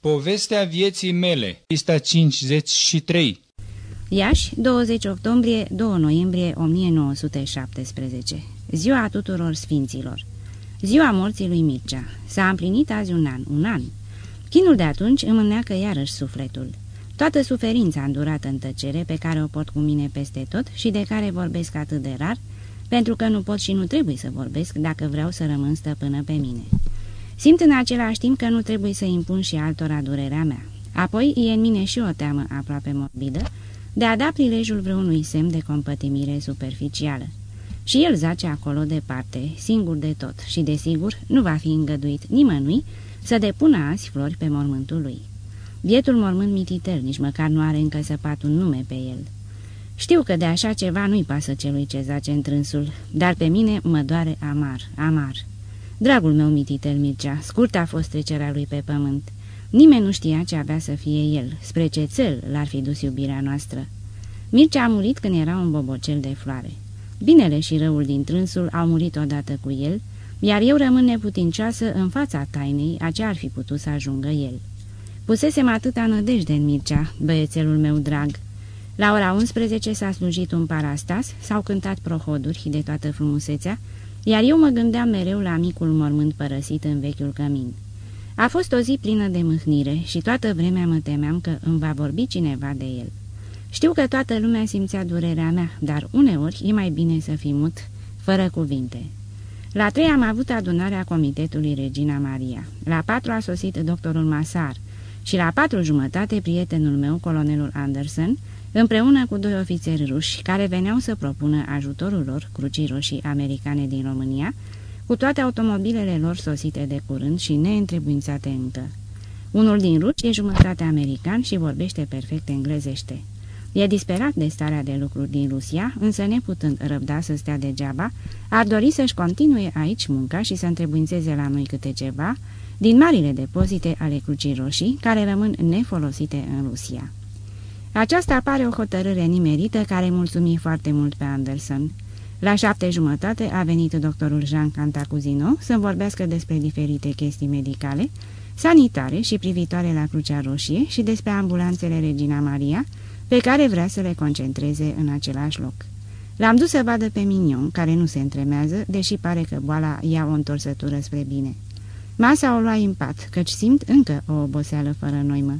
Povestea vieții mele, pista 53 Iași, 20 octombrie, 2 noiembrie 1917 Ziua tuturor sfinților. Ziua morții lui Mircea. S-a împlinit azi un an, un an. Chinul de atunci îmi înneacă iarăși sufletul. Toată suferința îndurată în tăcere pe care o pot cu mine peste tot și de care vorbesc atât de rar, pentru că nu pot și nu trebuie să vorbesc dacă vreau să rămân stăpână pe mine. Simt în același timp că nu trebuie să impun și altora durerea mea. Apoi e în mine și o teamă aproape morbidă de a da prilejul vreunui semn de compătimire superficială. Și el zace acolo departe, singur de tot și, desigur, nu va fi îngăduit nimănui să depună azi flori pe mormântul lui. Bietul mormânt mititel nici măcar nu are încă săpat un nume pe el. Știu că de așa ceva nu-i pasă celui ce zace întrânsul, dar pe mine mă doare amar, amar. Dragul meu mititel Mircea, scurtă a fost trecerea lui pe pământ. Nimeni nu știa ce avea să fie el, spre ce țel l-ar fi dus iubirea noastră. Mircea a murit când era un bobocel de floare. Binele și răul din trânsul au murit odată cu el, iar eu rămân neputincioasă în fața tainei a ce ar fi putut să ajungă el. Pusesem atâta nădejde în Mircea, băiețelul meu drag. La ora 11 s-a slujit un parastas, s-au cântat prohoduri de toată frumusețea, iar eu mă gândeam mereu la micul mormânt părăsit în vechiul cămin. A fost o zi plină de mâhnire și toată vremea mă temeam că îmi va vorbi cineva de el. Știu că toată lumea simțea durerea mea, dar uneori e mai bine să fii mut, fără cuvinte. La trei am avut adunarea Comitetului Regina Maria. La patru a sosit doctorul Masar și la patru jumătate prietenul meu, colonelul Anderson, împreună cu doi ofițeri ruși care veneau să propună ajutorul lor Crucii Roșii Americane din România, cu toate automobilele lor sosite de curând și neîntrebuințate încă. Unul din ruși e jumătate american și vorbește perfect englezește. E disperat de starea de lucruri din Rusia, însă neputând răbda să stea degeaba, ar dori să-și continue aici munca și să întrebuințeze la noi câte ceva din marile depozite ale Crucii Roșii, care rămân nefolosite în Rusia. Aceasta pare o hotărâre nimerită care mulțumi foarte mult pe Anderson. La șapte jumătate a venit doctorul Jean Cantacuzino să vorbească despre diferite chestii medicale, sanitare și privitoare la Crucea Roșie și despre ambulanțele Regina Maria, pe care vrea să le concentreze în același loc. L-am dus să vadă pe Mignon, care nu se întremează, deși pare că boala ia o întorsătură spre bine. Masa o lua în pat, căci simt încă o oboseală fără noimă.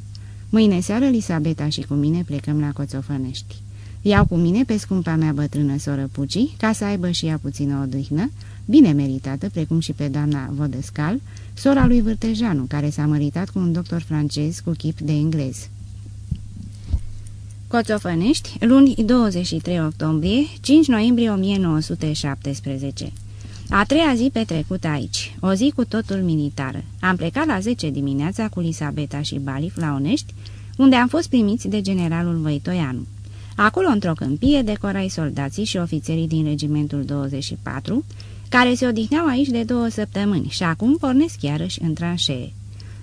Mâine seară, Elisabeta și cu mine plecăm la Coțofănești. Iau cu mine pe scumpa mea bătrână soră Puci, ca să aibă și ea puțină odihnă, bine meritată, precum și pe doamna Vodescal, sora lui Vârtejanu, care s-a măritat cu un doctor francez cu chip de englez. Coțofănești, luni 23 octombrie, 5 noiembrie 1917 A treia zi petrecută aici, o zi cu totul militară. Am plecat la 10 dimineața cu Lisabeta și Balif la Onești, unde am fost primiți de generalul Văitoianu. Acolo, într-o câmpie, decorai soldații și ofițerii din regimentul 24, care se odihneau aici de două săptămâni și acum pornesc iarăși în tranșee.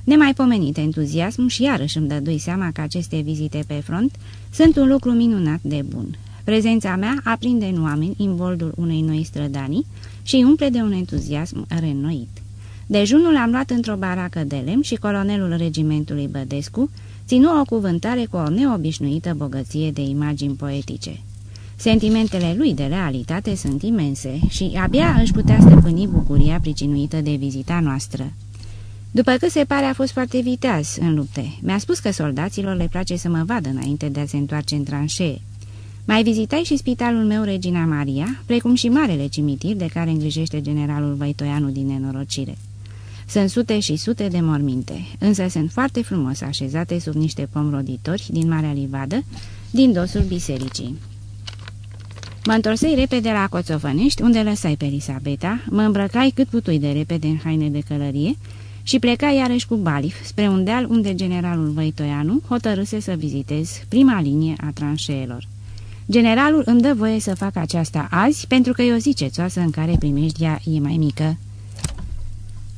Nemaipomenit entuziasm și iarăși îmi dădui seama că aceste vizite pe front sunt un lucru minunat de bun. Prezența mea aprinde în oameni imboldul unei noi strădanii și umple de un entuziasm reînnoit. Dejunul am luat într-o baracă de lemn și colonelul regimentului Bădescu ținu o cuvântare cu o neobișnuită bogăție de imagini poetice. Sentimentele lui de realitate sunt imense și abia își putea stăpâni bucuria pricinuită de vizita noastră. După cât se pare, a fost foarte viteaz în lupte. Mi-a spus că soldaților le place să mă vadă înainte de a se întoarce în tranșee. Mai vizitai și spitalul meu Regina Maria, precum și marele cimitir de care îngrijește generalul Văitoianu din nenorocire. Sunt sute și sute de morminte, însă sunt foarte frumos așezate sub niște pom roditori din Marea Livadă, din dosul bisericii. Mă întorsei repede la Coțofănești, unde lăsai pe Elisabeta, mă îmbrăcai cât putui de repede în haine de călărie și pleca iarăși cu Balif spre un deal unde generalul Văitoianu hotărâse să vizitez prima linie a tranșeelor. Generalul îmi dă voie să fac aceasta azi pentru că e o zi cețoasă în care primejdia e mai mică.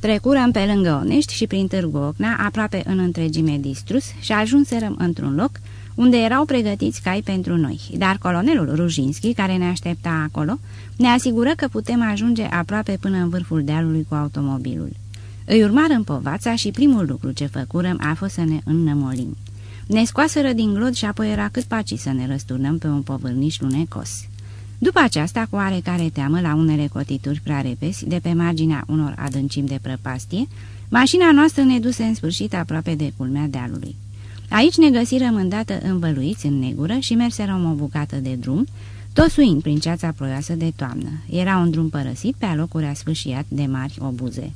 Trecurăm pe lângă Onești și prin Târgu Ocna, aproape în întregime distrus, și ajunserăm într-un loc unde erau pregătiți cai pentru noi, dar colonelul Rujinski, care ne aștepta acolo, ne asigură că putem ajunge aproape până în vârful dealului cu automobilul. Îi urmarăm povața și primul lucru ce făcurăm a fost să ne înnămolim. Ne scoaseră din glod și apoi era cât paci să ne răsturnăm pe un povârniș lunecos. După aceasta, cu oarecare teamă la unele cotituri prea repesi, de pe marginea unor adâncimi de prăpastie, mașina noastră ne duse în sfârșit aproape de culmea dealului. Aici ne găsirăm îndată învăluiți în negură și merserăm o bucată de drum, tosuind prin ceața ploioasă de toamnă. Era un drum părăsit pe alocuri asfâșiat de mari obuze.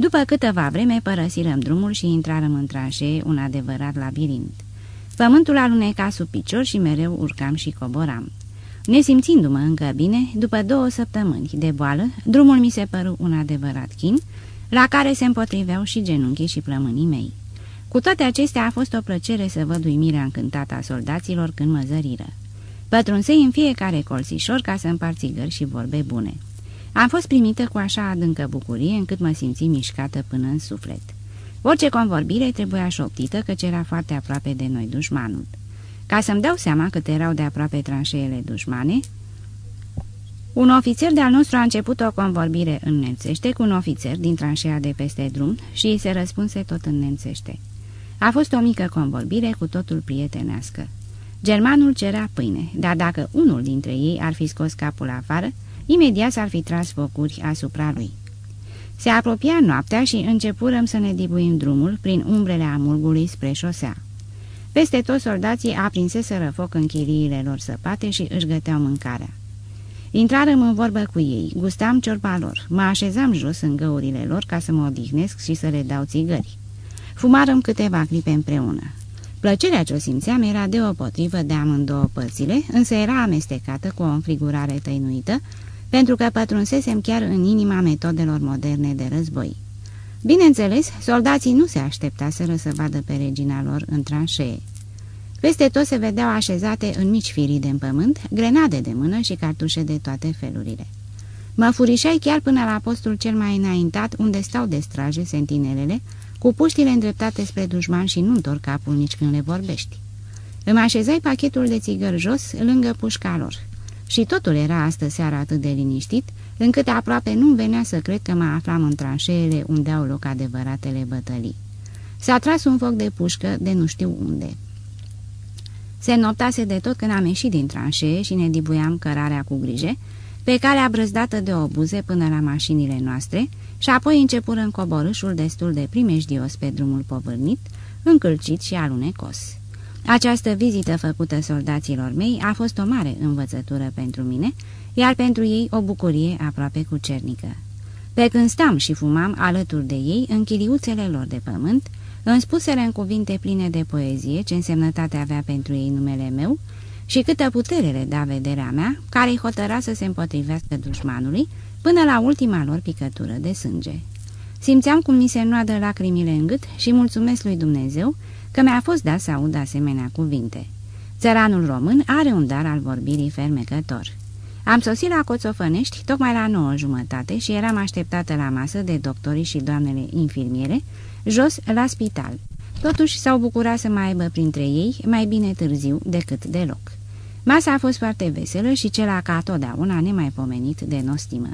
După câteva vreme părăsirăm drumul și intrarăm în tranșee un adevărat labirint. Pământul aluneca sub picior și mereu urcam și coboram. Nesimțindu-mă încă bine, după două săptămâni de boală, drumul mi se păru un adevărat chin, la care se împotriveau și genunchii și plămânii mei. Cu toate acestea a fost o plăcere să văd uimirea încântată a soldaților când mă zăriră. Pătrunsei în fiecare colțișor ca să împart țigări și vorbe bune. Am fost primită cu așa adâncă bucurie încât mă simți mișcată până în suflet. Orice convorbire trebuia șoptită căci era foarte aproape de noi dușmanul. Ca să-mi dau seama cât erau de aproape tranșeele dușmane, un ofițer de-al nostru a început o convorbire în nemțește cu un ofițer din tranșea de peste drum și îi se răspunse tot în nemțește. A fost o mică convorbire cu totul prietenească. Germanul cerea pâine, dar dacă unul dintre ei ar fi scos capul afară, imediat s-ar fi tras focuri asupra lui. Se apropia noaptea și începurăm să ne dibuim drumul prin umbrele amulgului spre șosea. Peste toți soldații aprinseseră foc în chiriile lor săpate și își găteau mâncarea. Intrarăm în vorbă cu ei, gustam ciorba lor, mă așezam jos în găurile lor ca să mă odihnesc și să le dau țigări. Fumarăm câteva clipe împreună. Plăcerea ce o simțeam era deopotrivă de amândouă părțile, însă era amestecată cu o înfrigurare tăinuită, pentru că pătrunsesem chiar în inima metodelor moderne de război. Bineînțeles, soldații nu se așteptaseră să vadă pe regina lor în tranșee. Peste tot se vedeau așezate în mici firii de pământ, grenade de mână și cartușe de toate felurile. Mă furișai chiar până la postul cel mai înaintat, unde stau de straje sentinelele, cu puștile îndreptate spre dușman și nu întorc capul nici când le vorbești. Îmi așezai pachetul de țigări jos, lângă pușca lor. Și totul era astă seara atât de liniștit, încât aproape nu venea să cred că mă aflam în tranșeele unde au loc adevăratele bătălii. S-a tras un foc de pușcă de nu știu unde. Se noptase de tot când am ieșit din tranșee și ne dibuiam cărarea cu grijă, pe calea brăzdată de obuze până la mașinile noastre și apoi începură în coborâșul destul de primejdios pe drumul povârnit, încălcit și alunecos. Această vizită făcută soldaților mei a fost o mare învățătură pentru mine, iar pentru ei o bucurie aproape cucernică. Pe când stam și fumam alături de ei în chiliuțele lor de pământ, îmi spusele în cuvinte pline de poezie ce însemnătate avea pentru ei numele meu și câtă putere le da vederea mea, care îi hotăra să se împotrivească dușmanului până la ultima lor picătură de sânge. Simțeam cum mi se noadă lacrimile în gât și mulțumesc lui Dumnezeu că mi-a fost dat să aud asemenea cuvinte. Țăranul român are un dar al vorbirii fermecător. Am sosit la Coțofănești tocmai la nouă jumătate și eram așteptată la masă de doctorii și doamnele infirmiere, jos la spital. Totuși s-au bucurat să mai aibă printre ei mai bine târziu decât deloc. Masa a fost foarte veselă și cela ca totdeauna nemaipomenit de nostimă.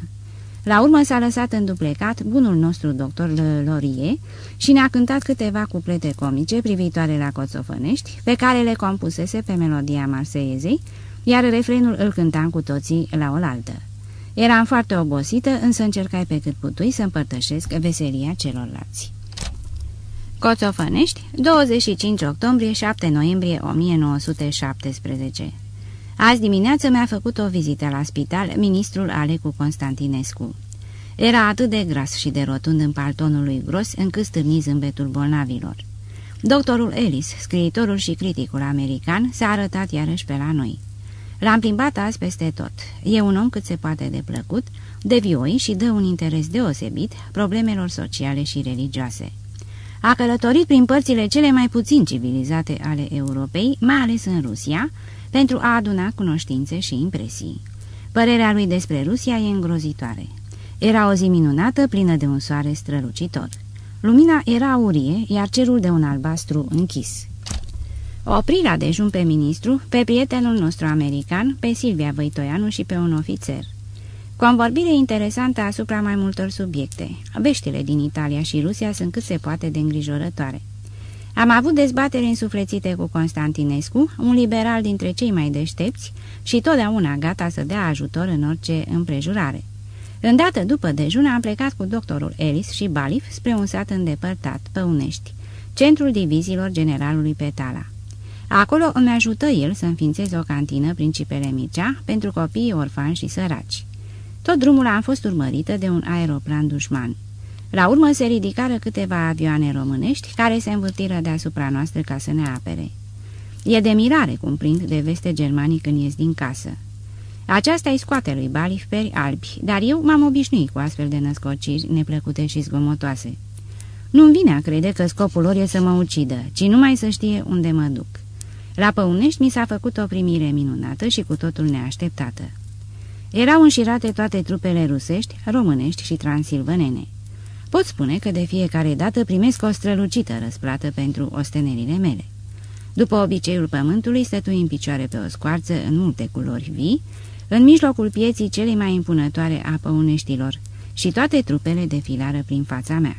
La urmă s-a lăsat înduplecat bunul nostru doctor Lorie și ne-a cântat câteva cuplete comice privitoare la coțofănești, pe care le compusese pe melodia marseiezei, iar refrenul îl cântam cu toții la oaltă. Eram foarte obosită, însă încercai pe cât putui să împărtășesc veselia celorlalți. Coțofănești, 25 octombrie 7 noiembrie 1917 Azi dimineață mi-a făcut o vizită la spital ministrul Alecu Constantinescu. Era atât de gras și de rotund în paltonul lui gros încât stârni zâmbetul bolnavilor. Doctorul Ellis, scriitorul și criticul american, s-a arătat iarăși pe la noi. L-am plimbat azi peste tot. E un om cât se poate de plăcut, de vioi și dă un interes deosebit problemelor sociale și religioase. A călătorit prin părțile cele mai puțin civilizate ale Europei, mai ales în Rusia, pentru a aduna cunoștințe și impresii. Părerea lui despre Rusia e îngrozitoare. Era o zi minunată, plină de un soare strălucitor. Lumina era aurie, iar cerul de un albastru închis. Opri la dejun pe ministru, pe prietenul nostru american, pe Silvia Văitoianu și pe un ofițer. Convorbire interesantă asupra mai multor subiecte. Veștile din Italia și Rusia sunt cât se poate de îngrijorătoare. Am avut dezbateri însuflețite cu Constantinescu, un liberal dintre cei mai deștepți și totdeauna gata să dea ajutor în orice împrejurare. Îndată după dejun am plecat cu doctorul Ellis și Balif spre un sat îndepărtat, Păunești, centrul diviziilor generalului Petala. Acolo îmi ajută el să înființez o cantină Principele Mircea pentru copiii orfani și săraci. Tot drumul am fost urmărită de un aeroplan dușman. La urmă se ridicară câteva avioane românești care se învârtiră deasupra noastră ca să ne apere. E de mirare cum prind de veste germanii când ies din casă. Aceasta îi scoate lui Balif peri albi, dar eu m-am obișnuit cu astfel de născociri neplăcute și zgomotoase. Nu-mi vine a crede că scopul lor e să mă ucidă, ci numai să știe unde mă duc. La Păunești mi s-a făcut o primire minunată și cu totul neașteptată. Erau înșirate toate trupele rusești, românești și transilvanene. Pot spune că de fiecare dată primesc o strălucită răsplată pentru ostenerile mele. După obiceiul pământului, stătui în picioare pe o scoarță în multe culori vii, în mijlocul pieții cele mai impunătoare a păuneștilor și toate trupele defilară prin fața mea.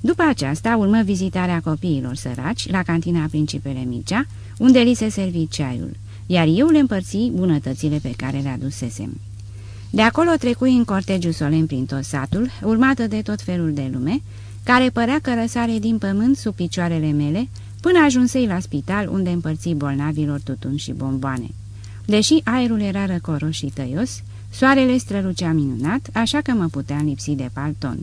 După aceasta urmă vizitarea copiilor săraci la cantina Principele Mircea, unde li se servi ceaiul, iar eu le împărți bunătățile pe care le adusesem. De acolo trecui în cortegiu solemn prin tot satul, urmată de tot felul de lume, care părea că răsare din pământ sub picioarele mele, până ajunsei la spital unde împărți bolnavilor tutun și bomboane. Deși aerul era răcoros și tăios, soarele strălucea minunat, așa că mă puteam lipsi de palton.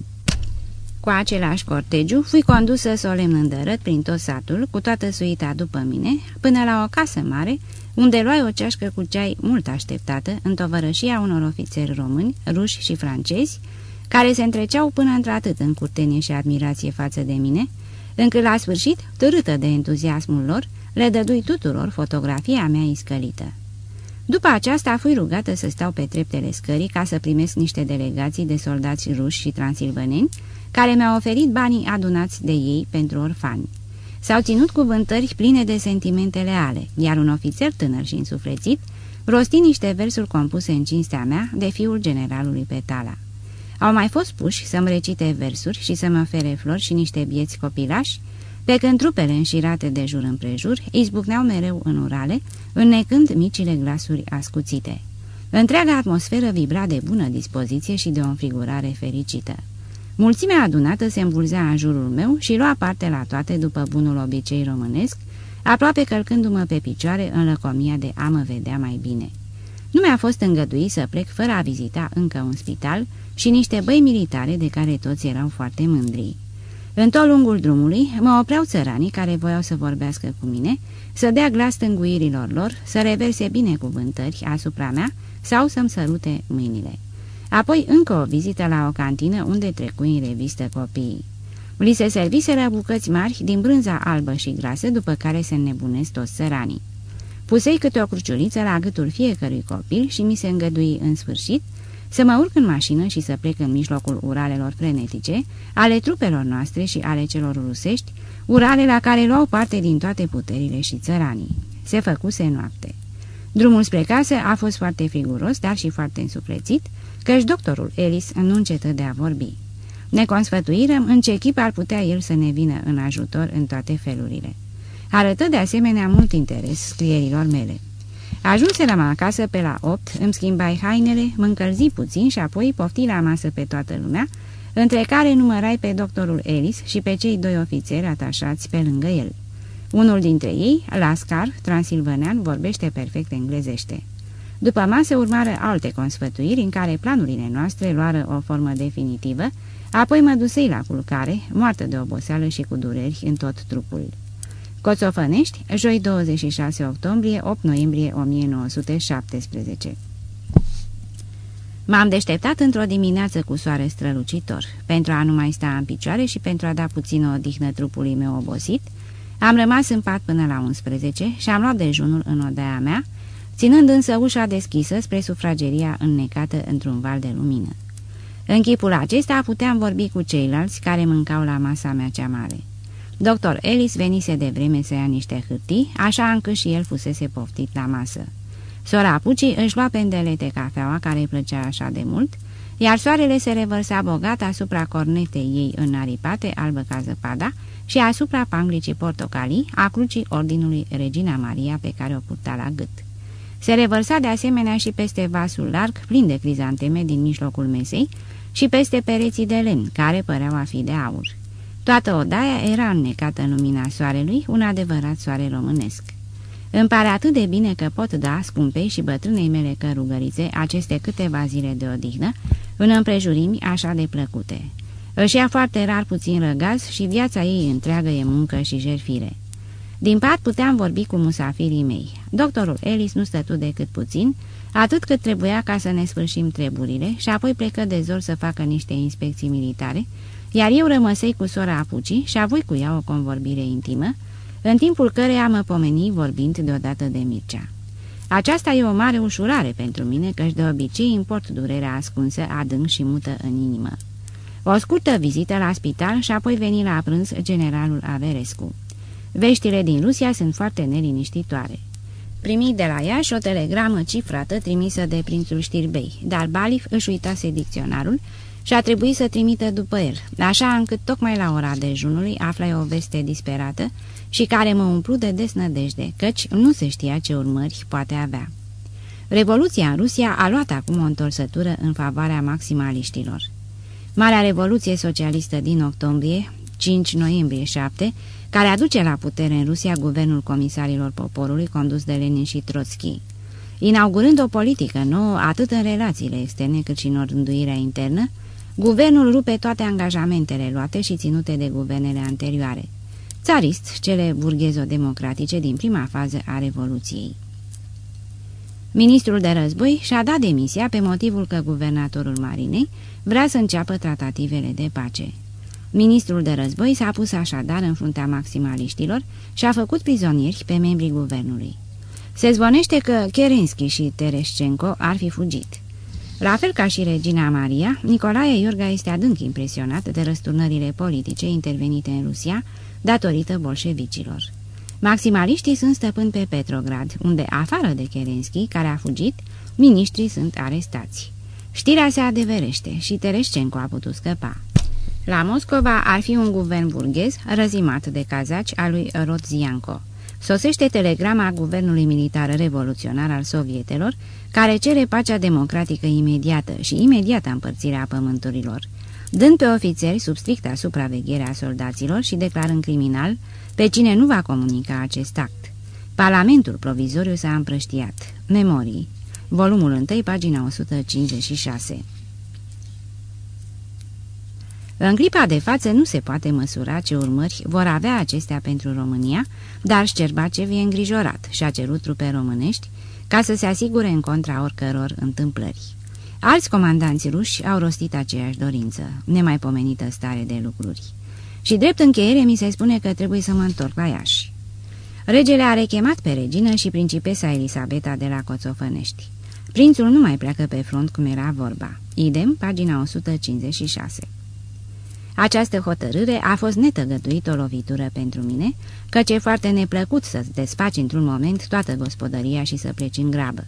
Cu același cortegiu, fui condusă solemn îndărât prin tot satul, cu toată suita după mine, până la o casă mare, unde luai o ceașcă cu ceai mult așteptată în tovărășia unor ofițeri români, ruși și francezi, care se întreceau până într-atât în curtenie și admirație față de mine, încât la sfârșit, târâtă de entuziasmul lor, le dădui tuturor fotografia mea iscălită. După aceasta fui rugată să stau pe treptele scării ca să primesc niște delegații de soldați ruși și transilvaneni, care mi-au oferit banii adunați de ei pentru orfani. S-au ținut cuvântări pline de sentimente leale, iar un ofițer tânăr și însuflețit rosti niște versuri compuse în cinstea mea de fiul generalului Petala. Au mai fost puși să-mi recite versuri și să-mi ofere flori și niște bieți copilași, pe când trupele înșirate de jur împrejur izbucneau mereu în urale, înnecând micile glasuri ascuțite. Întreaga atmosferă vibra de bună dispoziție și de o înfigurare fericită. Mulțimea adunată se îmbulzea în jurul meu și lua parte la toate după bunul obicei românesc, aproape călcându-mă pe picioare în lăcomia de a mă vedea mai bine. Nu mi-a fost îngăduit să plec fără a vizita încă un spital și niște băi militare de care toți erau foarte mândri. În tot lungul drumului mă opreau țăranii care voiau să vorbească cu mine, să dea glas tânguirilor lor, să reverse binecuvântări asupra mea sau să-mi sărute mâinile. Apoi încă o vizită la o cantină unde trecui în revistă copiii. Li se serviseră bucăți mari din brânza albă și grasă, după care se înnebunesc toți săranii. Pusei câte o cruciuliță la gâtul fiecărui copil și mi se îngădui în sfârșit să mă urc în mașină și să plec în mijlocul uralelor frenetice, ale trupelor noastre și ale celor rusești, urale la care luau parte din toate puterile și țăranii. Se făcuse noapte. Drumul spre casă a fost foarte figuros, dar și foarte însuflețit, căci doctorul Ellis nu încetă de a vorbi. Ne consfătuirăm în ce chip ar putea el să ne vină în ajutor în toate felurile. Arătă de asemenea mult interes scrierilor mele. Ajunserăm acasă pe la opt, îmi schimbai hainele, mă încălzi puțin și apoi pofti la masă pe toată lumea, între care numărai pe doctorul Ellis și pe cei doi ofițeri atașați pe lângă el. Unul dintre ei, Lascar, transilvanean, vorbește perfect englezește. După masă urmară alte consfătuiri în care planurile noastre luară o formă definitivă, apoi mă dusei la culcare, moartă de oboseală și cu dureri în tot trupul. Coțofănești, joi 26 octombrie, 8 noiembrie 1917 M-am deșteptat într-o dimineață cu soare strălucitor. Pentru a nu mai sta în picioare și pentru a da puțină odihnă trupului meu obosit, am rămas în pat până la 11 și am luat dejunul în odaia mea, ținând însă ușa deschisă spre sufrageria înnecată într-un val de lumină. În chipul acesta puteam vorbi cu ceilalți care mâncau la masa mea cea mare. Doctor Ellis venise de vreme să ia niște hârtii, așa încât și el fusese poftit la masă. Sora Puci își lua pendelete cafeaua care îi plăcea așa de mult, iar soarele se revărsa bogat asupra cornetei ei înaripate, albă ca zăpada, și asupra panglicii portocalii, a crucii ordinului Regina Maria pe care o purta la gât. Se revărsa de asemenea și peste vasul larg, plin de crizanteme din mijlocul mesei, și peste pereții de lemn, care păreau a fi de aur. Toată odaia era înnecată în lumina soarelui, un adevărat soare românesc. Îmi pare atât de bine că pot da scumpei și bătrânei mele cărugărițe aceste câteva zile de odihnă, în împrejurimi așa de plăcute. Își ia foarte rar puțin răgaz și viața ei întreagă e muncă și jerfire. Din pat puteam vorbi cu musafirii mei. Doctorul Ellis nu stătu decât puțin, atât cât trebuia ca să ne sfârșim treburile și apoi plecă de zor să facă niște inspecții militare, iar eu rămăsei cu sora Apuci și avui cu ea o convorbire intimă, în timpul căreia mă pomeni vorbind deodată de Mircea. Aceasta e o mare ușurare pentru mine, căci de obicei import durerea ascunsă, adânc și mută în inimă. O scurtă vizită la spital și apoi veni la prânz generalul Averescu. Veștile din Rusia sunt foarte neliniștitoare. Primi de la ea și o telegramă cifrată trimisă de prințul Știrbei, dar Balif își uitase dicționarul și a trebuit să trimită după el, așa încât tocmai la ora dejunului aflai o veste disperată și care mă umplu de desnădejde, căci nu se știa ce urmări poate avea. Revoluția în Rusia a luat acum o întorsătură în favoarea maximaliștilor. Marea Revoluție Socialistă din octombrie, 5 noiembrie 7, care aduce la putere în Rusia guvernul comisarilor poporului condus de Lenin și Trotsky, inaugurând o politică nouă atât în relațiile externe cât și în orânduirea internă, guvernul rupe toate angajamentele luate și ținute de guvernele anterioare, țarist, cele burghezo-democratice din prima fază a Revoluției. Ministrul de război și-a dat demisia pe motivul că guvernatorul Marinei vrea să înceapă tratativele de pace. Ministrul de război s-a pus așadar în fruntea maximaliștilor și a făcut prizonieri pe membrii guvernului. Se zvonește că Kerensky și Tereșcenco ar fi fugit. La fel ca și regina Maria, Nicolae Iorga este adânc impresionat de răsturnările politice intervenite în Rusia datorită bolșevicilor. Maximaliștii sunt stăpâni pe Petrograd, unde, afară de Kerensky, care a fugit, miniștrii sunt arestați. Știrea se adeverește și Tereșcenco a putut scăpa. La Moscova ar fi un guvern burghez răzimat de cazaci al lui Rodzianko. Sosește telegrama guvernului militar revoluționar al sovietelor, care cere pacea democratică imediată și imediată împărțirea pământurilor, dând pe ofițeri sub stricta supraveghere a soldaților și declarând criminal pe cine nu va comunica acest act. Parlamentul provizoriu s-a împrăștiat. Memorii. Volumul 1, pagina 156. În clipa de față nu se poate măsura ce urmări vor avea acestea pentru România, dar Șcerbacev e îngrijorat și a cerut trupe românești ca să se asigure în contra oricăror întâmplări. Alți comandanți ruși au rostit aceeași dorință, nemaipomenită stare de lucruri. Și drept încheiere mi se spune că trebuie să mă întorc la Iași. Regele a rechemat pe regină și principesa Elisabeta de la Coțofănești. Prințul nu mai pleacă pe front cum era vorba. Idem, pagina 156. Această hotărâre a fost netăgătuit o lovitură pentru mine, căci e foarte neplăcut să-ți desfaci într-un moment toată gospodăria și să pleci în grabă.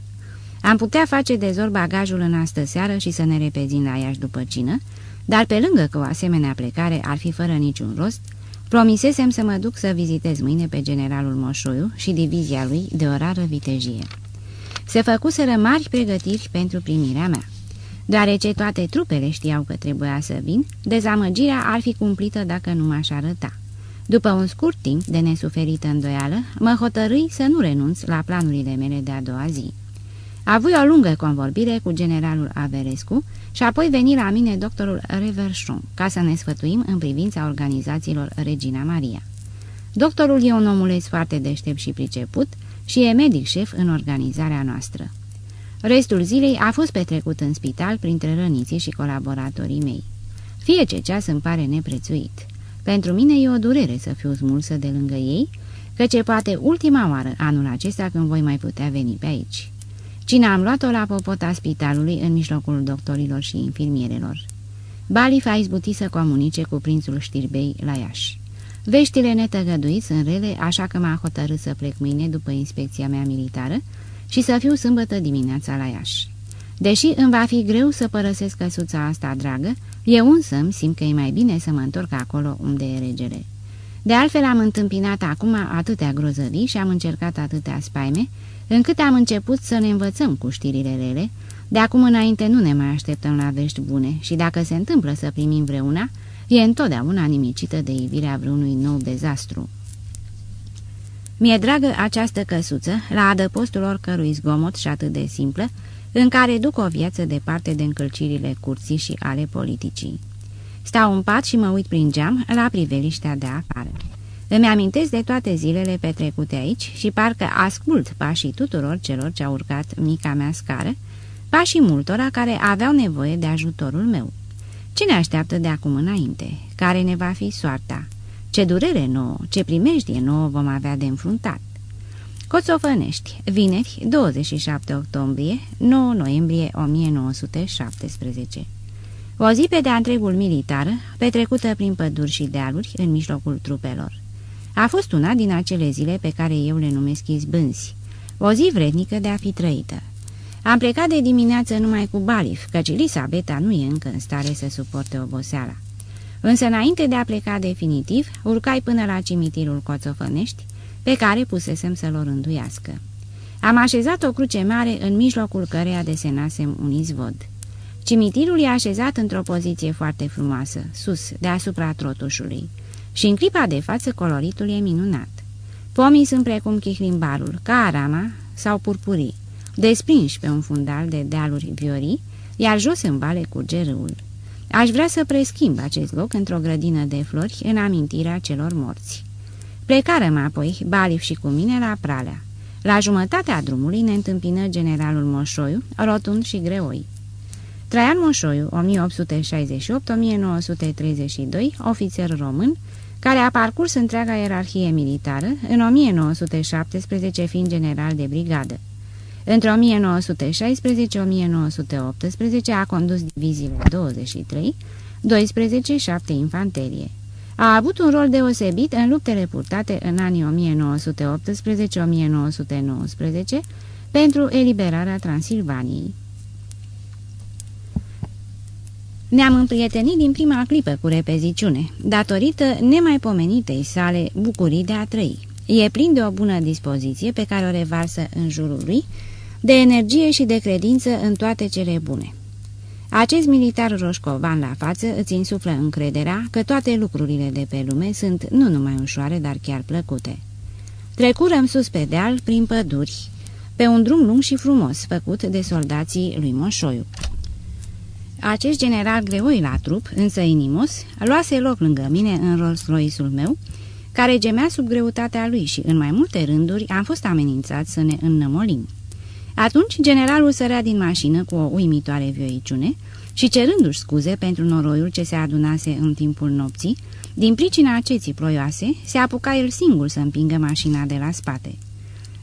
Am putea face de zor bagajul în astă seară și să ne repezim la Iași după cină, dar pe lângă că o asemenea plecare ar fi fără niciun rost, promisesem să mă duc să vizitez mâine pe generalul Moșoiu și divizia lui de o rară vitejie. Se făcuseră mari pregătiri pentru primirea mea. Deoarece toate trupele știau că trebuia să vin, dezamăgirea ar fi cumplită dacă nu m-aș arăta. După un scurt timp de nesuferită îndoială, mă hotărâi să nu renunț la planurile mele de a doua zi. Avui o lungă convorbire cu generalul Averescu și apoi veni la mine doctorul Reverchon ca să ne sfătuim în privința organizațiilor Regina Maria. Doctorul e un omuleț foarte deștept și priceput și e medic șef în organizarea noastră. Restul zilei a fost petrecut în spital printre răniții și colaboratorii mei. Fie ce ceas îmi pare neprețuit. Pentru mine e o durere să fiu smulsă de lângă ei, căci e poate ultima oară anul acesta când voi mai putea veni pe aici. Cine am luat-o la popota spitalului în mijlocul doctorilor și infirmierelor. Balif a izbutit să comunice cu prințul Știrbei la Iași. Veștile netăgăduit sunt rele, așa că m-a hotărât să plec mâine după inspecția mea militară, și să fiu sâmbătă dimineața la Iași. Deși îmi va fi greu să părăsesc căsuța asta dragă, eu însă îmi simt că e mai bine să mă întorc acolo unde e regele. De altfel am întâmpinat acum atâtea grozăvii și am încercat atâtea spaime, încât am început să ne învățăm cu știrile rele, de acum înainte nu ne mai așteptăm la vești bune și dacă se întâmplă să primim vreuna, e întotdeauna nimicită de ivirea vreunui nou dezastru. Mi-e dragă această căsuță, la adăpostul oricărui zgomot și atât de simplă, în care duc o viață departe de încălcirile curții și ale politicii. Stau în pat și mă uit prin geam la priveliștea de afară. Îmi amintesc de toate zilele petrecute aici și parcă ascult pașii tuturor celor ce au urcat mica mea scară, pașii multora care aveau nevoie de ajutorul meu. Cine așteaptă de acum înainte? Care ne va fi soarta? Ce durere nouă, ce primejdie nouă vom avea de înfruntat? Coțofănești, vineri, 27 octombrie, 9 noiembrie 1917 O zi pe de-a întregul militar, petrecută prin păduri și dealuri, în mijlocul trupelor. A fost una din acele zile pe care eu le numesc izbânzi, o zi vrednică de a fi trăită. Am plecat de dimineață numai cu Balif, căci Elisabeta nu e încă în stare să suporte oboseala. Însă înainte de a pleca definitiv, urcai până la cimitirul Coțofănești, pe care pusesem să-l rânduiască. Am așezat o cruce mare în mijlocul căreia desenasem un izvod. Cimitirul e așezat într-o poziție foarte frumoasă, sus, deasupra trotușului, și în clipa de față coloritul e minunat. Pomii sunt precum chihlimbarul, ca arama sau purpurii, desprinși pe un fundal de dealuri viorii, iar jos în vale curge râul. Aș vrea să preschimb acest loc într-o grădină de flori în amintirea celor morți. Plecarăm apoi, Balif și cu mine, la Pralea. La jumătatea drumului ne întâmpină generalul Moșoiu, rotund și greoi. Traian Moșoiu, 1868-1932, ofițer român, care a parcurs întreaga ierarhie militară, în 1917 fiind general de brigadă. Între 1916-1918 a condus diviziile 23, 12, 7 infanterie. A avut un rol deosebit în luptele purtate în anii 1918-1919 pentru eliberarea Transilvaniei. Ne-am împrietenit din prima clipă cu repeziciune, datorită nemaipomenitei sale bucurii de a trăi. E plin de o bună dispoziție pe care o revarsă în jurul lui, de energie și de credință în toate cele bune. Acest militar roșcovan la față îți insuflă încrederea că toate lucrurile de pe lume sunt nu numai ușoare, dar chiar plăcute. Trecurăm sus pe deal, prin păduri, pe un drum lung și frumos, făcut de soldații lui Moșoiu. Acest general greoi la trup, însă inimos, luase loc lângă mine în Rolls-Royce-ul meu, care gemea sub greutatea lui și în mai multe rânduri am fost amenințat să ne înnămolim. Atunci generalul sărea din mașină cu o uimitoare vioiciune și cerându-și scuze pentru noroiul ce se adunase în timpul nopții, din pricina aceții ploioase, se apuca el singur să împingă mașina de la spate.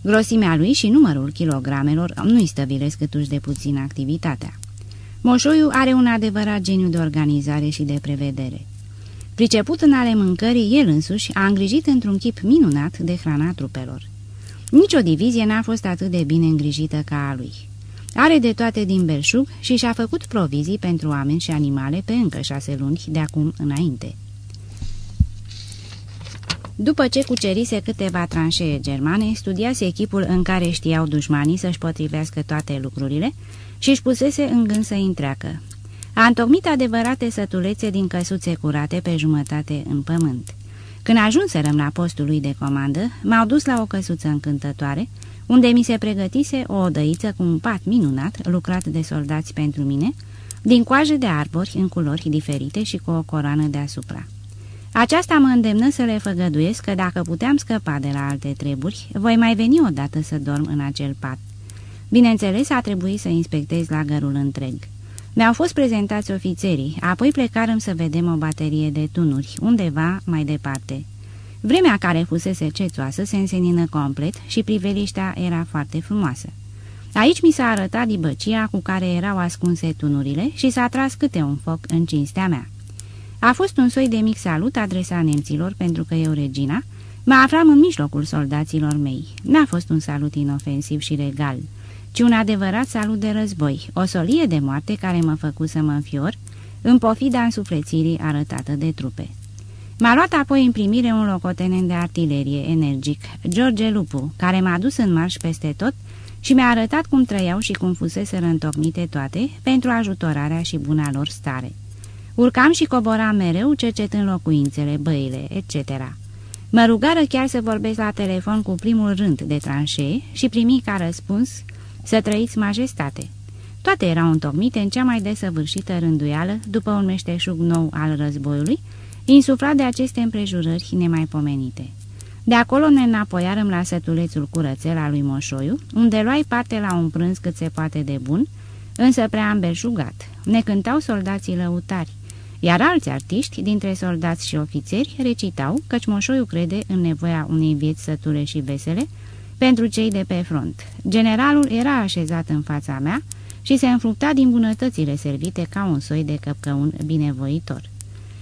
Grosimea lui și numărul kilogramelor nu-i stăvilesc câtuși de puțin activitatea. Moșoiu are un adevărat geniu de organizare și de prevedere. Priceput în ale mâncării, el însuși a îngrijit într-un chip minunat de hrana trupelor. Nici o divizie n-a fost atât de bine îngrijită ca a lui. Are de toate din belșug și și-a făcut provizii pentru oameni și animale pe încă șase luni de acum înainte. După ce cucerise câteva tranșee germane, studiase echipul în care știau dușmanii să-și potrivească toate lucrurile și își pusese în gând să întreacă. A întocmit adevărate sătulețe din căsuțe curate pe jumătate în pământ. Când ajunserăm la postul lui de comandă, m-au dus la o căsuță încântătoare, unde mi se pregătise o odăiță cu un pat minunat, lucrat de soldați pentru mine, din coajă de arbori în culori diferite și cu o coroană deasupra. Aceasta mă îndemnă să le făgăduiesc că dacă puteam scăpa de la alte treburi, voi mai veni odată să dorm în acel pat. Bineînțeles, a trebuit să inspectez lagărul întreg. Mi-au fost prezentați ofițerii, apoi plecarăm să vedem o baterie de tunuri, undeva mai departe. Vremea care fusese cețoasă se însenină complet și priveliștea era foarte frumoasă. Aici mi s-a arătat dibăcia cu care erau ascunse tunurile și s-a tras câte un foc în cinstea mea. A fost un soi de mic salut adresat nemților pentru că eu, regina, mă aflam în mijlocul soldaților mei. N-a fost un salut inofensiv și regal, ci un adevărat salut de război, o solie de moarte care mă făcu să mă înfior, în pofida însuflețirii arătată de trupe. M-a luat apoi în primire un locotenent de artilerie energic, George Lupu, care m-a dus în marș peste tot și mi-a arătat cum trăiau și cum fusese întocmite toate pentru ajutorarea și buna lor stare. Urcam și coboram mereu, cercetând locuințele, băile, etc. Mă rugară chiar să vorbesc la telefon cu primul rând de tranșee și primi ca răspuns să trăiți majestate. Toate erau întocmite în cea mai desăvârșită rânduială după un meșteșug nou al războiului, insuflat de aceste împrejurări nemaipomenite. De acolo ne înapoiarăm la sătulețul curățel al lui Moșoiu, unde luai parte la un prânz cât se poate de bun, însă prea îmbelșugat. Ne cântau soldații lăutari, iar alți artiști, dintre soldați și ofițeri, recitau căci Moșoiu crede în nevoia unei vieți sătule și vesele pentru cei de pe front. Generalul era așezat în fața mea și se înfructa din bunătățile servite ca un soi de căpcăun binevoitor.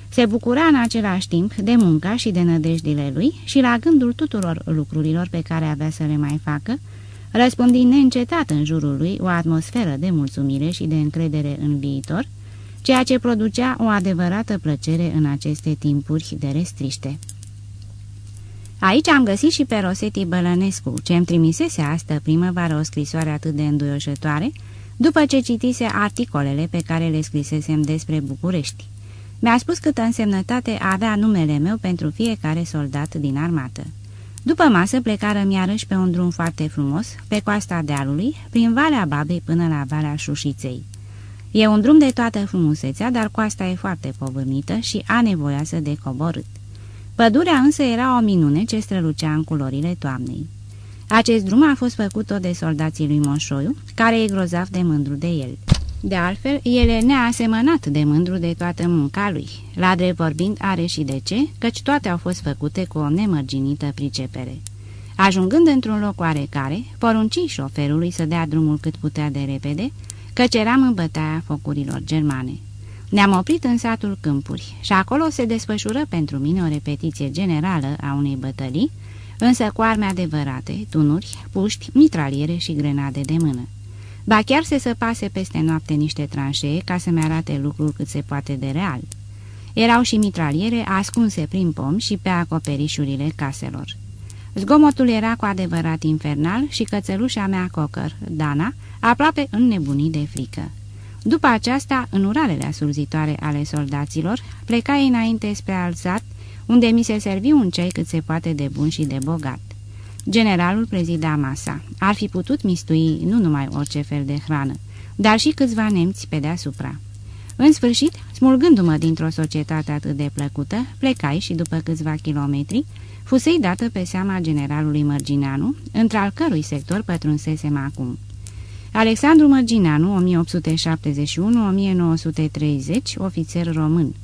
Se bucura în același timp de munca și de nădejdile lui și la gândul tuturor lucrurilor pe care avea să le mai facă, răspundind neîncetat în jurul lui o atmosferă de mulțumire și de încredere în viitor, ceea ce producea o adevărată plăcere în aceste timpuri de restriște. Aici am găsit și pe Rosetti Bălănescu, ce îmi trimisese astă primăvară o scrisoare atât de înduioșătoare, după ce citise articolele pe care le scrisesem despre București. Mi-a spus câtă însemnătate avea numele meu pentru fiecare soldat din armată. După masă plecară iarăși pe un drum foarte frumos, pe coasta dealului, prin Valea Babei până la Valea Șușiței. E un drum de toată frumusețea, dar coasta e foarte povârnită și anevoioasă de coborât. Pădurea însă era o minune ce strălucea în culorile toamnei. Acest drum a fost făcut tot de soldații lui Moșoiu, care e grozav de mândru de el. De altfel, el e neasemănat de mândru de toată munca lui. La drept vorbind are și de ce, căci toate au fost făcute cu o nemărginită pricepere. Ajungând într-un loc oarecare, porunci șoferului să dea drumul cât putea de repede, căci eram în bătaia focurilor germane. Ne-am oprit în satul Câmpuri și acolo se desfășură pentru mine o repetiție generală a unei bătălii, însă cu arme adevărate, tunuri, puști, mitraliere și grenade de mână. Ba chiar se săpase peste noapte niște tranșee ca să-mi arate lucrul cât se poate de real. Erau și mitraliere ascunse prin pom și pe acoperișurile caselor. Zgomotul era cu adevărat infernal și cățelușa mea cocăr, Dana, aproape înnebunit de frică. După aceasta, în uralele asurzitoare ale soldaților, plecai înainte spre Alzat, unde mi se servi un ceai cât se poate de bun și de bogat. Generalul prezida masa. Ar fi putut mistui nu numai orice fel de hrană, dar și câțiva nemți pe deasupra. În sfârșit, smulgându-mă dintr-o societate atât de plăcută, plecai și după câțiva kilometri, fusei dată pe seama generalului Mărgineanu, într-al cărui sector pătrunsesem acum. Alexandru Mărgineanu, 1871-1930, ofițer român.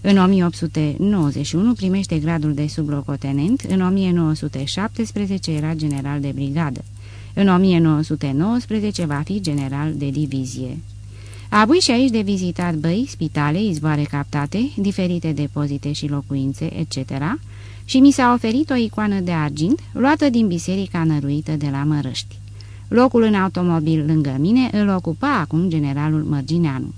În 1891 primește gradul de sublocotenent, în 1917 era general de brigadă. În 1919 va fi general de divizie. Apoi și aici de vizitat băi, spitale, izvoare captate, diferite depozite și locuințe, etc., și mi s-a oferit o icoană de argint, luată din biserica năruită de la Mărăști. Locul în automobil lângă mine îl ocupa acum generalul Mărgineanu.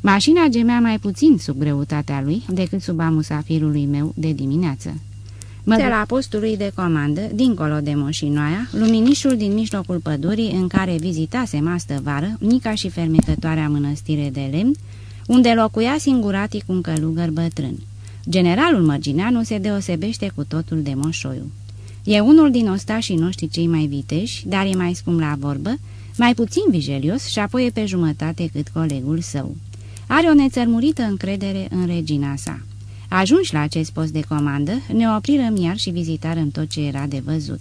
Mașina gemea mai puțin sub greutatea lui decât sub a musafirului meu de dimineață. Mă de la postului de comandă, dincolo de moșinoaia, luminișul din mijlocul pădurii în care vizitase mastă vară, mica și fermecătoarea mănăstire de lemn, unde locuia singuratic un călugăr bătrân. Generalul Mărgineanu se deosebește cu totul de moșoiu. E unul din ostașii noștri cei mai viteși, dar e mai scum la vorbă, mai puțin vigelios și apoi e pe jumătate cât colegul său. Are o nețărmurită încredere în regina sa. Ajunși la acest post de comandă, ne oprirăm iar și vizitarăm tot ce era de văzut.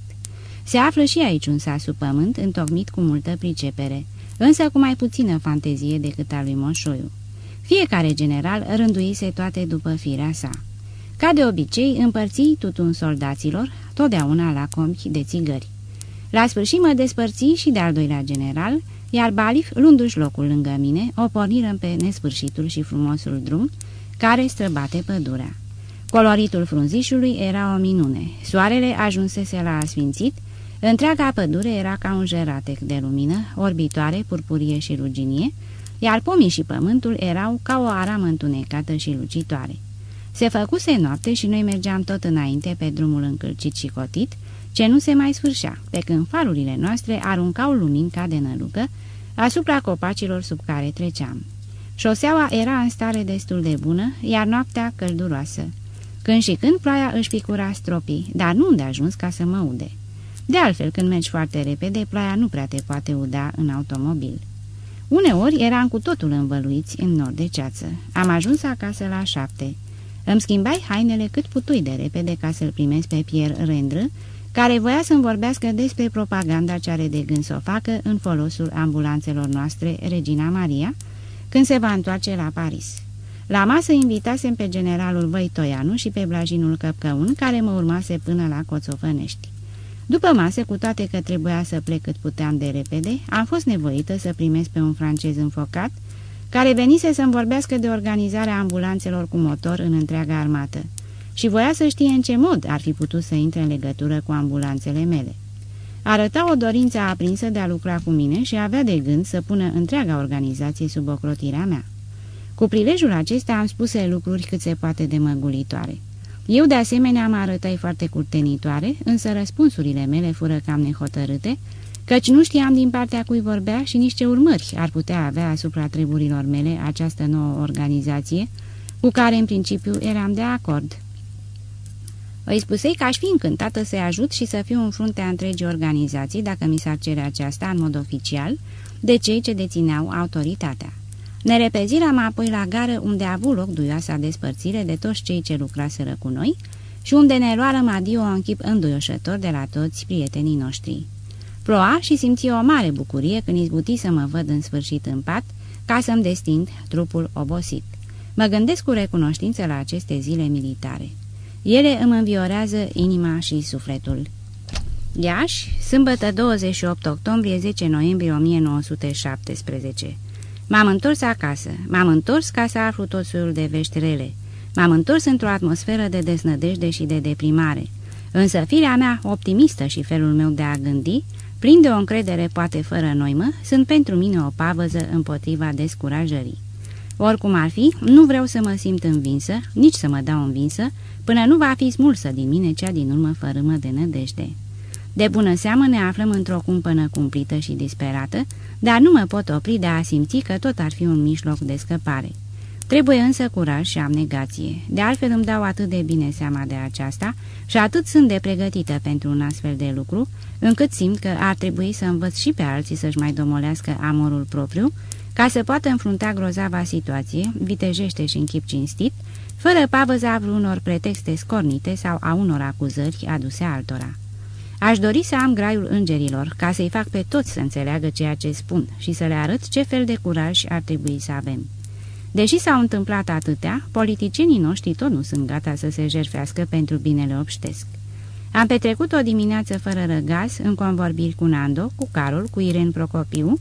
Se află și aici un sas sub pământ, întocmit cu multă pricepere, însă cu mai puțină fantezie decât a lui Moșoiu. Fiecare general rânduise toate după firea sa. Ca de obicei, împărți tutun soldaților, totdeauna la compi de țigări. La sfârșit mă despărți și de-al doilea general, iar Balif, luându-și locul lângă mine, o pornirăm pe nesfârșitul și frumosul drum, care străbate pădurea. Coloritul frunzișului era o minune. Soarele ajunsese la asfințit, Întreaga pădure era ca un jeratec de lumină, orbitoare, purpurie și ruginie, iar pomii și pământul erau ca o aramă întunecată și lucitoare. Se făcuse noapte și noi mergeam tot înainte pe drumul încălcit și cotit, ce nu se mai sfârșea, pe când farurile noastre aruncau lumini ca de nălucă asupra copacilor sub care treceam. Șoseaua era în stare destul de bună, iar noaptea călduroasă. Când și când ploaia își picura stropii, dar nu unde ajuns ca să mă ude. De altfel, când mergi foarte repede, ploaia nu prea te poate uda în automobil. Uneori eram cu totul învăluiți în nor de ceață. Am ajuns acasă la șapte. Îmi schimbai hainele cât putui de repede ca să-l primesc pe Pierre Rendre, care voia să-mi vorbească despre propaganda ce are de gând să o facă în folosul ambulanțelor noastre, Regina Maria, când se va întoarce la Paris. La masă invitasem pe generalul Văitoianu și pe blajinul Căpcăun, care mă urmase până la Coțofănești. După masă, cu toate că trebuia să plec cât puteam de repede, am fost nevoită să primesc pe un francez înfocat, care venise să-mi vorbească de organizarea ambulanțelor cu motor în întreaga armată și voia să știe în ce mod ar fi putut să intre în legătură cu ambulanțele mele. Arăta o dorință aprinsă de a lucra cu mine și avea de gând să pună întreaga organizație sub ocrotirea mea. Cu prilejul acesta am spuse lucruri cât se poate de măgulitoare. Eu de asemenea mă arătai foarte curtenitoare, însă răspunsurile mele fură cam nehotărâte, căci nu știam din partea cui vorbea și nici ce urmări ar putea avea asupra treburilor mele această nouă organizație, cu care în principiu eram de acord. Îi spusei că aș fi încântată să-i ajut și să fiu în fruntea întregii organizații, dacă mi s-ar cere aceasta în mod oficial, de cei ce dețineau autoritatea. Ne repeziram apoi la gară unde a avut loc duioasa despărțire de toți cei ce lucraseră cu noi și unde ne luarăm adio în chip înduioșător de la toți prietenii noștri. Ploa și simți o mare bucurie când izbuti să mă văd în sfârșit în pat, ca să-mi destind trupul obosit. Mă gândesc cu recunoștință la aceste zile militare. Ele îmi înviorează inima și sufletul. Iași, sâmbătă 28 octombrie 10 noiembrie 1917 M-am întors acasă, m-am întors ca să aflu tot soiul de vești rele. M-am întors într-o atmosferă de desnădejde și de deprimare. Însă firea mea, optimistă și felul meu de a gândi, plin de o încredere poate fără noimă, sunt pentru mine o pavăză împotriva descurajării. Oricum ar fi, nu vreau să mă simt învinsă, nici să mă dau învinsă, până nu va fi smulsă din mine cea din urmă fărâmă de nădejde. De bună seamă ne aflăm într-o cumpănă cumplită și disperată, dar nu mă pot opri de a simți că tot ar fi un mijloc de scăpare. Trebuie însă curaj și abnegație. De altfel îmi dau atât de bine seama de aceasta și atât sunt de pregătită pentru un astfel de lucru, încât simt că ar trebui să învăț și pe alții să-și mai domolească amorul propriu, ca să poată înfrunta grozava situație, vitejește și în chip cinstit, fără pavăza vreunor pretexte scornite sau a unor acuzări aduse altora. Aș dori să am graiul îngerilor, ca să-i fac pe toți să înțeleagă ceea ce spun și să le arăt ce fel de curaj ar trebui să avem. Deși s-au întâmplat atâtea, politicienii noștri tot nu sunt gata să se jerfească pentru binele obștesc. Am petrecut o dimineață fără răgaz în convorbiri cu Nando, cu Carol, cu Iren Procopiu,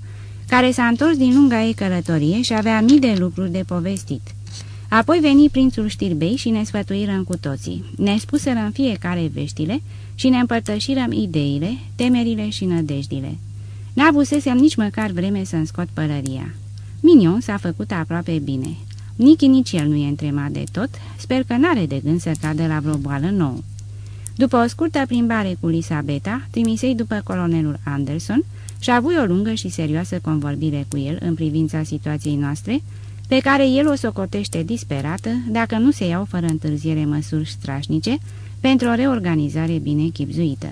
care s-a întors din lunga ei călătorie și avea mii de lucruri de povestit. Apoi veni prințul Știrbei și ne sfătuirăm cu toții. Ne spuseră în fiecare veștile și ne împărtășirăm ideile, temerile și nădejdile. N-avusesem nici măcar vreme să-mi scot părăria. Minion s-a făcut aproape bine. Nici nici el nu e întremat de tot, sper că n-are de gând să cadă la vreo boală nouă. După o scurtă plimbare cu Lisabeta, trimisei după colonelul Anderson și a avut o lungă și serioasă convorbire cu el în privința situației noastre, pe care el o socotește disperată dacă nu se iau fără întârziere măsuri strașnice pentru o reorganizare bine chipzuită.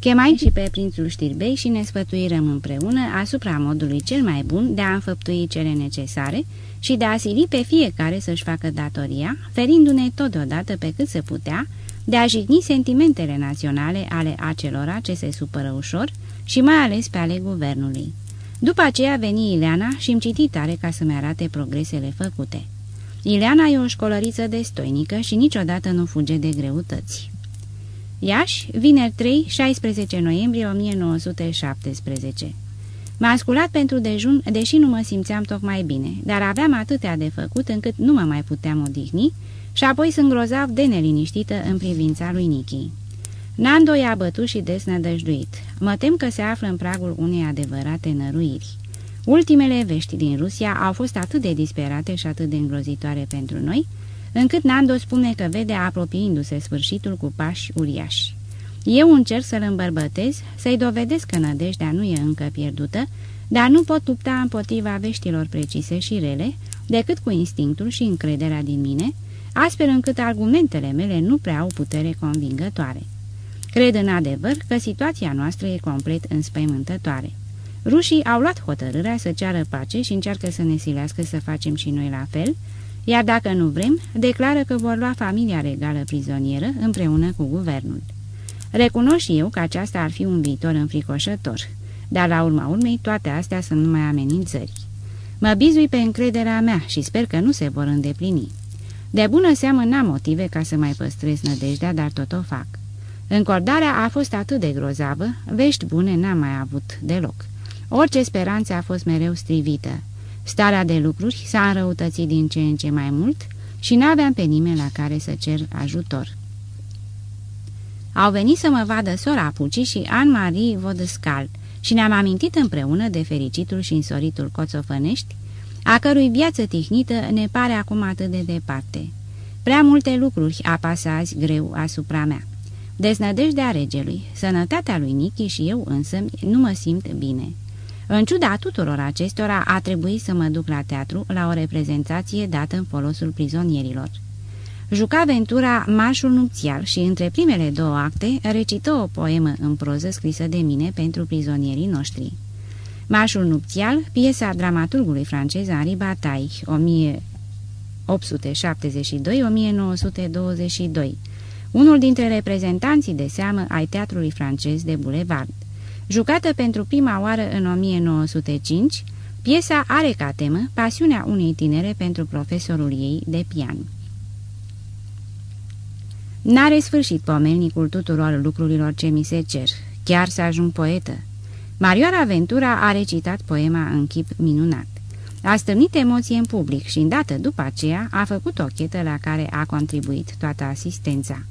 Chemai și pe prințul Știrbei și ne sfătuirăm împreună asupra modului cel mai bun de a înfăptui cele necesare și de a sili pe fiecare să-și facă datoria, ferindu-ne totodată pe cât se putea de a jigni sentimentele naționale ale acelora ce se supără ușor și mai ales pe ale guvernului. După aceea veni Ileana și îmi citi tare ca să-mi arate progresele făcute. Ileana e o școlăriță destoinică și niciodată nu fuge de greutăți. Iași, vineri 3, 16 noiembrie 1917 M-am sculat pentru dejun, deși nu mă simțeam tocmai bine, dar aveam atâtea de făcut încât nu mă mai puteam odihni și apoi sunt grozav de neliniștită în privința lui Nichi. Nando i-a bătut și desnădăjduit. Mă tem că se află în pragul unei adevărate năruiri. Ultimele vești din Rusia au fost atât de disperate și atât de îngrozitoare pentru noi, încât Nando spune că vede apropiindu-se sfârșitul cu pași uriași. Eu încerc să-l îmbărbătez, să-i dovedesc că nădejdea nu e încă pierdută, dar nu pot lupta împotriva veștilor precise și rele, decât cu instinctul și încrederea din mine, astfel încât argumentele mele nu prea au putere convingătoare. Cred în adevăr că situația noastră e complet înspăimântătoare. Rușii au luat hotărârea să ceară pace și încearcă să ne silească să facem și noi la fel, iar dacă nu vrem, declară că vor lua familia regală prizonieră împreună cu guvernul. Recunosc și eu că aceasta ar fi un viitor înfricoșător, dar la urma urmei toate astea sunt numai amenințări. Mă bizui pe încrederea mea și sper că nu se vor îndeplini. De bună seamă n-am motive ca să mai păstrez nădejdea, dar tot o fac. Încordarea a fost atât de grozavă, vești bune n-am mai avut deloc. Orice speranță a fost mereu strivită. Starea de lucruri s-a înrăutățit din ce în ce mai mult și n-aveam pe nimeni la care să cer ajutor. Au venit să mă vadă sora Puci și Anne-Marie Vodescal și ne-am amintit împreună de fericitul și însoritul Coțofănești, a cărui viață tihnită ne pare acum atât de departe. Prea multe lucruri apasă azi greu asupra mea. Deznădejdea regelui, sănătatea lui Nichi și eu însă nu mă simt bine. În ciuda tuturor acestora, a trebuit să mă duc la teatru la o reprezentație dată în folosul prizonierilor. Juca Ventura marșul nupțial și între primele două acte recită o poemă în proză scrisă de mine pentru prizonierii noștri. Marșul nupțial, piesa dramaturgului francez Henri Bataille, 1872-1922, unul dintre reprezentanții de seamă ai teatrului francez de Boulevard. Jucată pentru prima oară în 1905, piesa are ca temă pasiunea unei tinere pentru profesorul ei de pian. N-are sfârșit pomelnicul tuturor lucrurilor ce mi se cer, chiar să ajung poetă. Marioara Ventura a recitat poema în chip minunat. A stârnit emoție în public și, îndată după aceea, a făcut o chetă la care a contribuit toată asistența.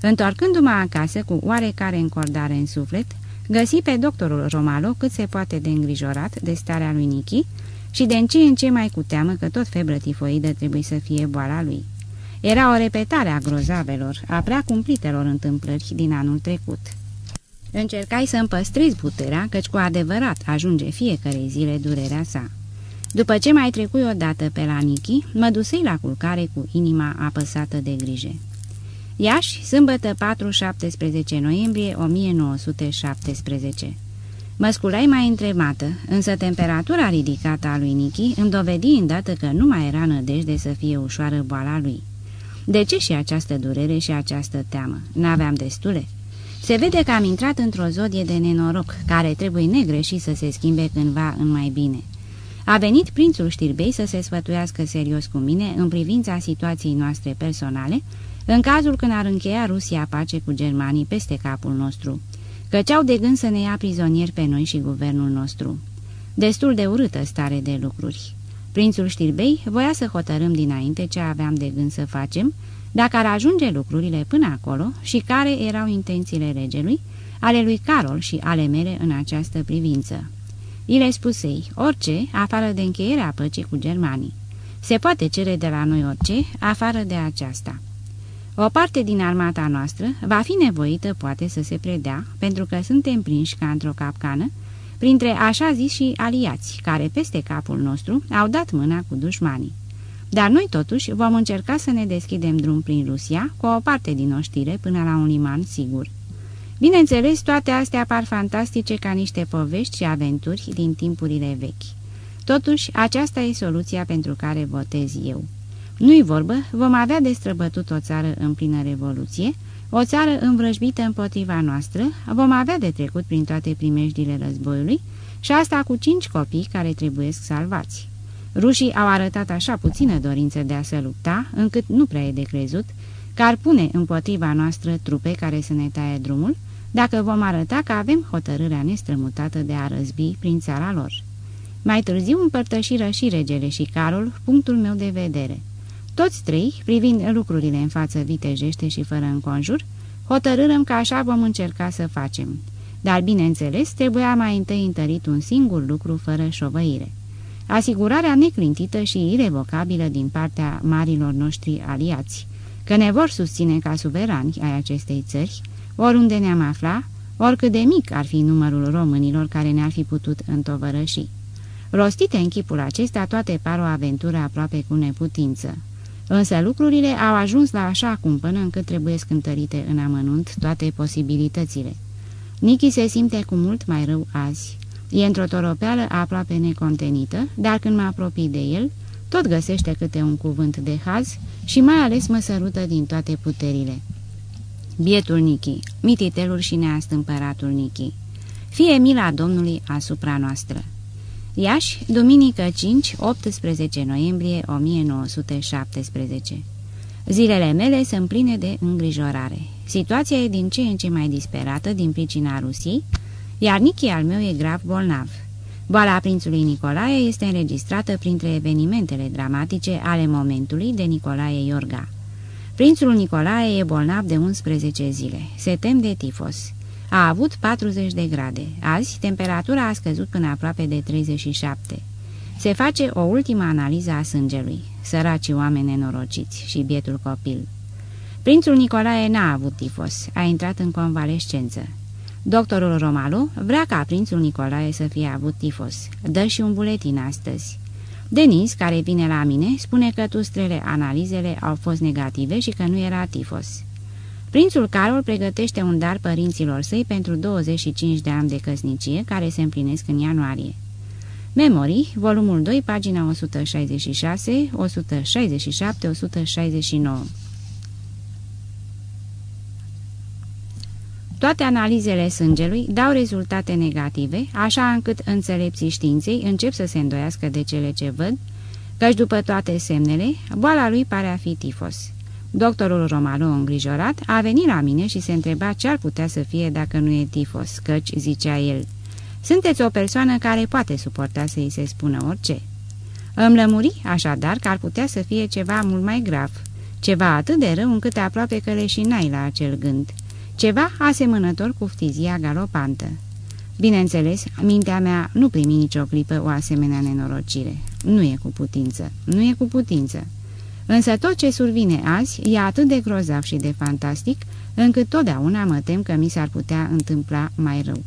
Întorcându-mă acasă cu oarecare încordare în suflet, găsi pe doctorul Romalo cât se poate de îngrijorat de starea lui Nichi și de în ce în ce mai cu teamă că tot febră tifoidă trebuie să fie boala lui. Era o repetare a grozavelor, a prea cumplitelor întâmplări din anul trecut. Încercai să împăstrezi puterea, căci cu adevărat ajunge fiecare zile durerea sa. După ce mai trecui odată pe la Nichi, mă dusei la culcare cu inima apăsată de grijă. Iași, sâmbătă 4-17 noiembrie 1917 Mă sculai mai întremată, însă temperatura ridicată a lui Nichi îmi dovedi îndată că nu mai era nădejde să fie ușoară boala lui. De ce și această durere și această teamă? N-aveam destule? Se vede că am intrat într-o zodie de nenoroc, care trebuie negreșit să se schimbe cândva în mai bine. A venit prințul Știrbei să se sfătuiască serios cu mine în privința situației noastre personale, în cazul când ar încheia Rusia pace cu germanii peste capul nostru, căci au de gând să ne ia prizonieri pe noi și guvernul nostru. Destul de urâtă stare de lucruri. Prințul Știrbei voia să hotărâm dinainte ce aveam de gând să facem, dacă ar ajunge lucrurile până acolo și care erau intențiile regelui, ale lui Carol și ale mele în această privință. I le spusei, orice, afară de încheierea păcii cu germanii. Se poate cere de la noi orice, afară de aceasta. O parte din armata noastră va fi nevoită poate să se predea, pentru că suntem prinși ca într-o capcană, printre așa zis și aliați, care peste capul nostru au dat mâna cu dușmanii. Dar noi totuși vom încerca să ne deschidem drum prin Rusia, cu o parte din oștire până la un liman sigur. Bineînțeles, toate astea par fantastice ca niște povești și aventuri din timpurile vechi. Totuși, aceasta e soluția pentru care votez eu. Nu-i vorbă, vom avea de străbătut o țară în plină revoluție, o țară învrăjbită împotriva noastră, vom avea de trecut prin toate primejdile războiului și asta cu cinci copii care trebuie salvați. Rușii au arătat așa puțină dorință de a se lupta, încât nu prea e de crezut, că ar pune împotriva noastră trupe care să ne taie drumul, dacă vom arăta că avem hotărârea nestrămutată de a răzbi prin țara lor. Mai târziu împărtășiră și regele și Carol punctul meu de vedere. Toți trei, privind lucrurile în față vitejește și fără înconjur, Hotărârăm că așa vom încerca să facem. Dar, bineînțeles, trebuia mai întâi întărit un singur lucru fără șovăire. Asigurarea neclintită și irevocabilă din partea marilor noștri aliați, că ne vor susține ca suverani ai acestei țări, oriunde ne-am afla, oricât de mic ar fi numărul românilor care ne-ar fi putut întovărăși. Rostite în chipul acesta, toate par o aventură aproape cu neputință. Însă lucrurile au ajuns la așa cumpănă încât trebuie scântărite în amănunt toate posibilitățile. Nichi se simte cu mult mai rău azi. E într-o toropeală aproape necontenită, dar când mă apropii de el, tot găsește câte un cuvânt de haz și mai ales mă sărută din toate puterile. Bietul Nichi, mititelul și neastâmpăratul Nichi, fie mila Domnului asupra noastră. Iași, duminică 5-18 noiembrie 1917 Zilele mele sunt pline de îngrijorare. Situația e din ce în ce mai disperată din pricina Rusiei, iar Nichi al meu e grav bolnav. Boala prințului Nicolae este înregistrată printre evenimentele dramatice ale momentului de Nicolae Iorga. Prințul Nicolae e bolnav de 11 zile. Se tem de tifos. A avut 40 de grade. Azi, temperatura a scăzut până aproape de 37. Se face o ultimă analiză a sângelui. Săraci oameni nenorociți și bietul copil. Prințul Nicolae n-a avut tifos. A intrat în convalescență. Doctorul Romalu vrea ca prințul Nicolae să fie avut tifos. Dă și un buletin astăzi. Denis, care vine la mine, spune că tustrele analizele au fost negative și că nu era tifos. Prințul Carol pregătește un dar părinților săi pentru 25 de ani de căsnicie, care se împlinesc în ianuarie. Memorii, volumul 2, pagina 166, 167, 169 Toate analizele sângelui dau rezultate negative, așa încât înțelepții științei încep să se îndoiască de cele ce văd, căci după toate semnele, boala lui pare a fi tifos. Doctorul Romano, îngrijorat, a venit la mine și se întreba ce ar putea să fie dacă nu e tifos, căci, zicea el, sunteți o persoană care poate suporta să-i se spună orice. Îmi lămuri, așadar, că ar putea să fie ceva mult mai grav, ceva atât de rău încât aproape că leșinai la acel gând, ceva asemănător cu ftizia galopantă. Bineînțeles, mintea mea nu primi nicio clipă o asemenea nenorocire. Nu e cu putință, nu e cu putință. Însă tot ce survine azi e atât de grozav și de fantastic, încât totdeauna mă tem că mi s-ar putea întâmpla mai rău.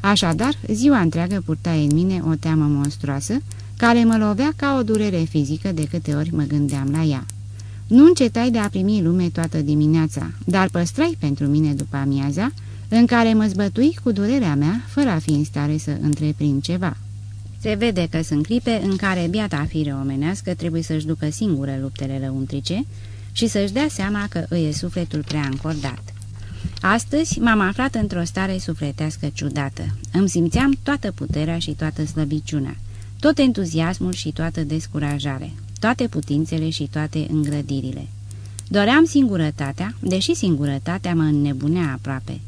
Așadar, ziua întreagă purta în mine o teamă monstruoasă, care mă lovea ca o durere fizică de câte ori mă gândeam la ea. Nu încetai de a primi lume toată dimineața, dar păstrai pentru mine după amiaza, în care mă zbătui cu durerea mea, fără a fi în stare să întreprind ceva. Se vede că sunt clipe în care biata fire omenească trebuie să-și ducă singură luptele lăuntrice și să-și dea seama că îi e sufletul prea încordat. Astăzi m-am aflat într-o stare sufletească ciudată. Îmi simțeam toată puterea și toată slăbiciunea, tot entuziasmul și toată descurajare, toate putințele și toate îngrădirile. Doream singurătatea, deși singurătatea mă înnebunea aproape.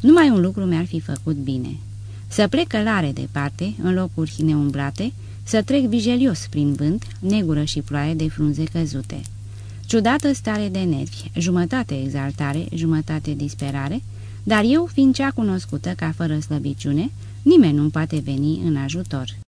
Numai un lucru mi-ar fi făcut bine. Să plec călare departe, în locuri neumblate, să trec vigelios prin vânt, negură și ploaie de frunze căzute. Ciudată stare de nervi, jumătate exaltare, jumătate disperare, dar eu, fiind cea cunoscută ca fără slăbiciune, nimeni nu poate veni în ajutor.